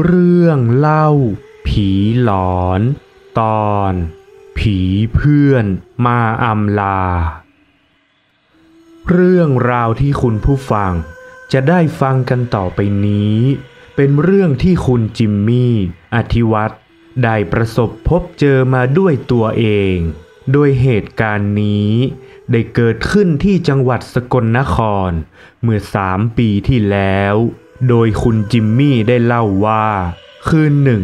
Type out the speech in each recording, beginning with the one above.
เรื่องเล่า ผีหลอน ตอน ผีเพื่อนมาอำลา เรื่องราวที่คุณผู้ฟังจะได้ฟังกันต่อไปนี้ เป็นเรื่องที่คุณจิมมี่ อธิวัตรได้ประสบพบเจอมาด้วยตัวเอง โดยเหตุการณ์นี้ ได้เกิดขึ้นที่จังหวัดสกลนคร เมื่อสามปีที่แล้ว โดยคุณจิมมี่ได้เล่าว่า คืนหนึ่ง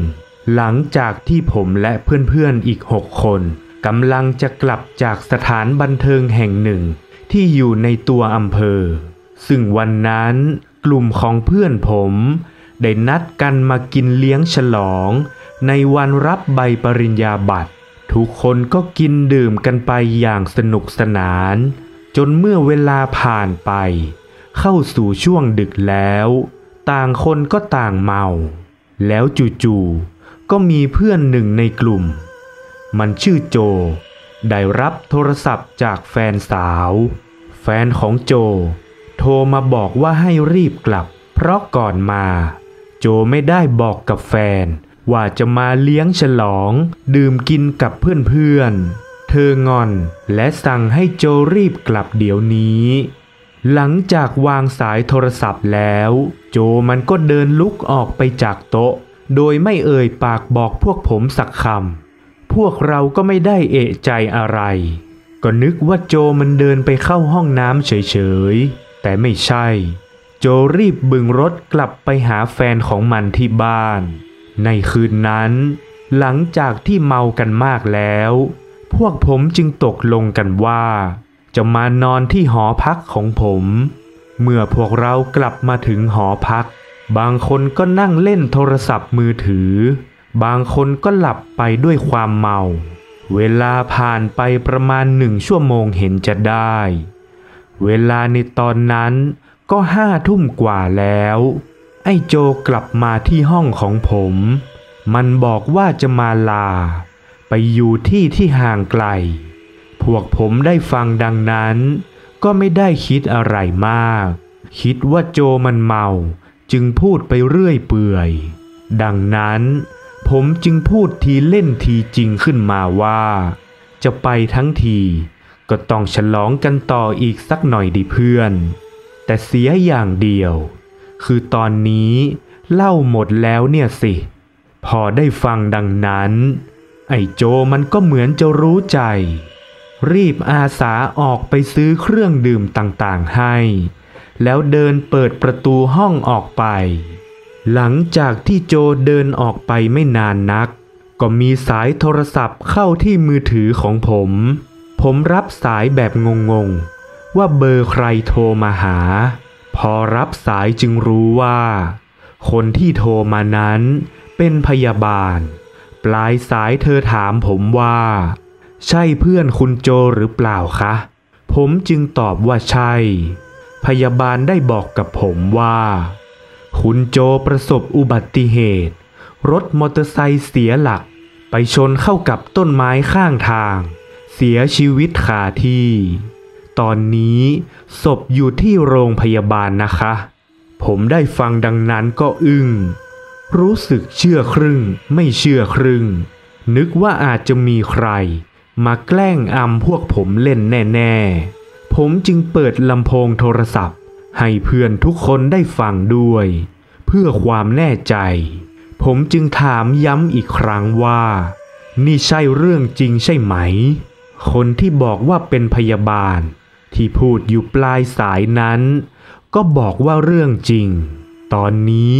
หลังจากที่ผมและเพื่อนๆอีกหกคนกำลังจะกลับจากสถานบันเทิงแห่งหนึ่ง ที่อยู่ในตัวอำเภอ ซึ่งวันนั้นกลุ่มของเพื่อนผม ได้นัดกันมากินเลี้ยงฉลอง ในวันรับใบปริญญาบัตร ทุกคนก็กินดื่มกันไปอย่างสนุกสนาน จนเมื่อเวลาผ่านไป เข้าสู่ช่วงดึกแล้ว ต่างคนก็ต่างเมา แล้วจู่ๆก็มีเพื่อนหนึ่งในกลุ่ม มันชื่อโจ ได้รับโทรศัพท์จากแฟนสาว แฟนของโจ โทรมาบอกว่าให้รีบกลับ เพราะก่อนมา โจไม่ได้บอกกับแฟน ว่าจะมาเลี้ยงฉลอง ดื่มกินกับเพื่อนๆเธองอนและสั่งให้โจรีบกลับเดี๋ยวนี้ หลังจากวางสายโทรศัพท์แล้ว โจมันก็เดินลุกออกไปจากโต๊ะ โดยไม่เอ่ยปากบอกพวกผมสักคำพวกเราก็ไม่ได้เอะใจอะไร ก็นึกว่าโจมันเดินไปเข้าห้องน้ำเฉยๆ แต่ไม่ใช่ โจรีบบึงรถกลับไปหาแฟนของมันที่บ้าน ในคืนนั้น หลังจากที่เมากันมากแล้ว พวกผมจึงตกลงกันว่า จะมานอนที่หอพักของผม เมื่อพวกเรากลับมาถึงหอพัก บางคนก็นั่งเล่นโทรศัพท์มือถือ บางคนก็หลับไปด้วยความเมา เวลาผ่านไปประมาณหนึ่งชั่วโมงเห็นจะได้ เวลาในตอนนั้นก็ห้าทุ่มกว่าแล้ว ไอ้โจกลับมาที่ห้องของผม มันบอกว่าจะมาลา ไปอยู่ที่ที่ห่างไกล วกผมได้ฟังดังนั้น ก็ไม่ได้คิดอะไรมาก คิดว่าโจมันเมา จึงพูดไปเรื่อยเปื่อย ดังนั้น ผมจึงพูดทีเล่นทีจริงขึ้นมาว่า จะไปทั้งที ก็ต้องฉลองกันต่ออีกสักหน่อยดิเพื่อน แต่เสียอย่างเดียว คือตอนนี้เล้าหมดแล้วเนี่ยสิ พอได้ฟังดังนั้น ไอ้โจมันก็เหมือนจะรู้ใจ รีบอาสาออกไปซื้อเครื่องดื่มต่างๆให้ แล้วเดินเปิดประตูห้องออกไป หลังจากที่โจเดินออกไปไม่นานนัก ก็มีสายโทรศัพท์เข้าที่มือถือของผม ผมรับสายแบบงงๆ ว่าเบอร์ใครโทรมาหา พอรับสายจึงรู้ว่า คนที่โทรมานั้นเป็นพยาบาล ปลายสายเธอถามผมว่า ใช่เพื่อนคุณโจหรือเปล่าคะ ผมจึงตอบว่าใช่ พยาบาลได้บอกกับผมว่า คุณโจประสบอุบัติเหตุ รถมอเตอร์ไซค์เสียหลัก ไปชนเข้ากับต้นไม้ข้างทาง เสียชีวิตคาที่ ตอนนี้ศพอยู่ที่โรงพยาบาลนะคะ ผมได้ฟังดังนั้นก็อึง้งรู้สึกเชื่อครึ่งไม่เชื่อครึ่ง นึกว่าอาจจะมีใคร มาแกล้งอำพวกผมเล่นแน่ๆ ผมจึงเปิดลำโพงโทรศัพท์ ให้เพื่อนทุกคนได้ฟังด้วย เพื่อความแน่ใจ ผมจึงถามย้ำอีกครั้งว่า นี่ใช่เรื่องจริงใช่ไหม คนที่บอกว่าเป็นพยาบาล ที่พูดอยู่ปลายสายนั้น ก็บอกว่าเรื่องจริง ตอนนี้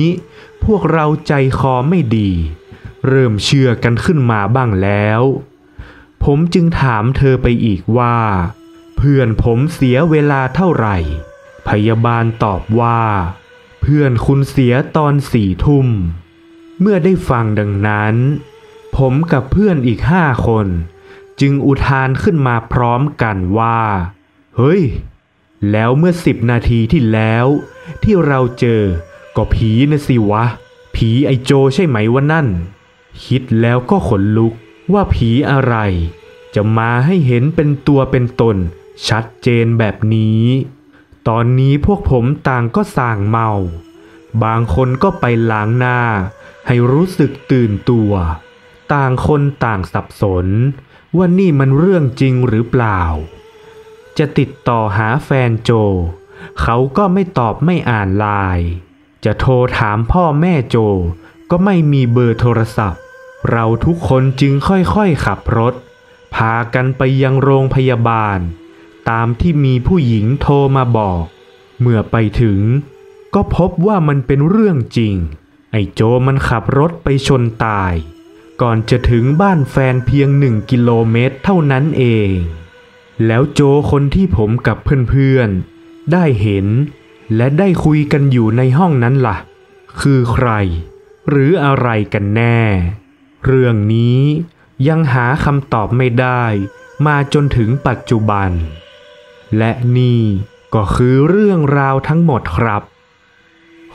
พวกเราใจคอไม่ดี เริ่มเชื่อกันขึ้นมาบ้างแล้ว ผมจึงถามเธอไปอีกว่า เพื่อนผมเสียเวลาเท่าไหร่ พยาบาลตอบว่า เพื่อนคุณเสียตอนสี่ทุ่ม เมื่อได้ฟังดังนั้น ผมกับเพื่อนอีกห้าคน จึงอุทานขึ้นมาพร้อมกันว่า เฮ้ย แล้วเมื่อสิบนาทีที่แล้ว ที่เราเจอ ก็ผีนะสิวะ ผีไอโจใช่ไหมวะนั่น คิดแล้วก็ขนลุกว่าผีอะไร จะมาให้เห็นเป็นตัวเป็นตน ชัดเจนแบบนี้ ตอนนี้พวกผมต่างก็ส่างเมา บางคนก็ไปล้างหน้า ให้รู้สึกตื่นตัว ต่างคนต่างสับสน ว่านี่มันเรื่องจริงหรือเปล่า จะติดต่อหาแฟนโจ เขาก็ไม่ตอบไม่อ่านไลน์จะโทรถามพ่อแม่โจก็ไม่มีเบอร์โทรศัพท์ เราทุกคนจึงค่อยๆขับรถ พากันไปยังโรงพยาบาล ตามที่มีผู้หญิงโทรมาบอก เมื่อไปถึง ก็พบว่ามันเป็นเรื่องจริง ไอ้โจมันขับรถไปชนตาย ก่อนจะถึงบ้านแฟนเพียงหนึ่งกิโลเมตรเท่านั้นเอง แล้วโจคนที่ผมกับเพื่อนๆ ได้เห็น และได้คุยกันอยู่ในห้องนั้นล่ะ คือใคร หรืออะไรกันแน่ เรื่องนี้ ยังหาคำตอบไม่ได้มาจนถึงปัจจุบัน และนี่ก็คือเรื่องราวทั้งหมดครับ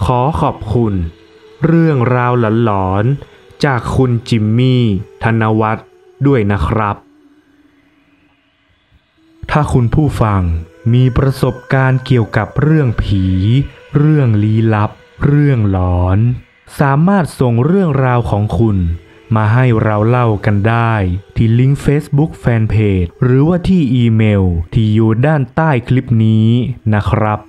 ขอขอบคุณ เรื่องราวหลอนๆจากคุณจิมมี่ ธนวัฒน์ด้วยนะครับ ถ้าคุณผู้ฟังมีประสบการณ์เกี่ยวกับเรื่องผี เรื่องลี้ลับ เรื่องหลอน สามารถส่งเรื่องราวของคุณ มาให้เราเล่ากันได้ที่ลิงก์ Facebook Fanpage หรือว่าที่อีเมลที่อยู่ด้านใต้คลิปนี้นะครับ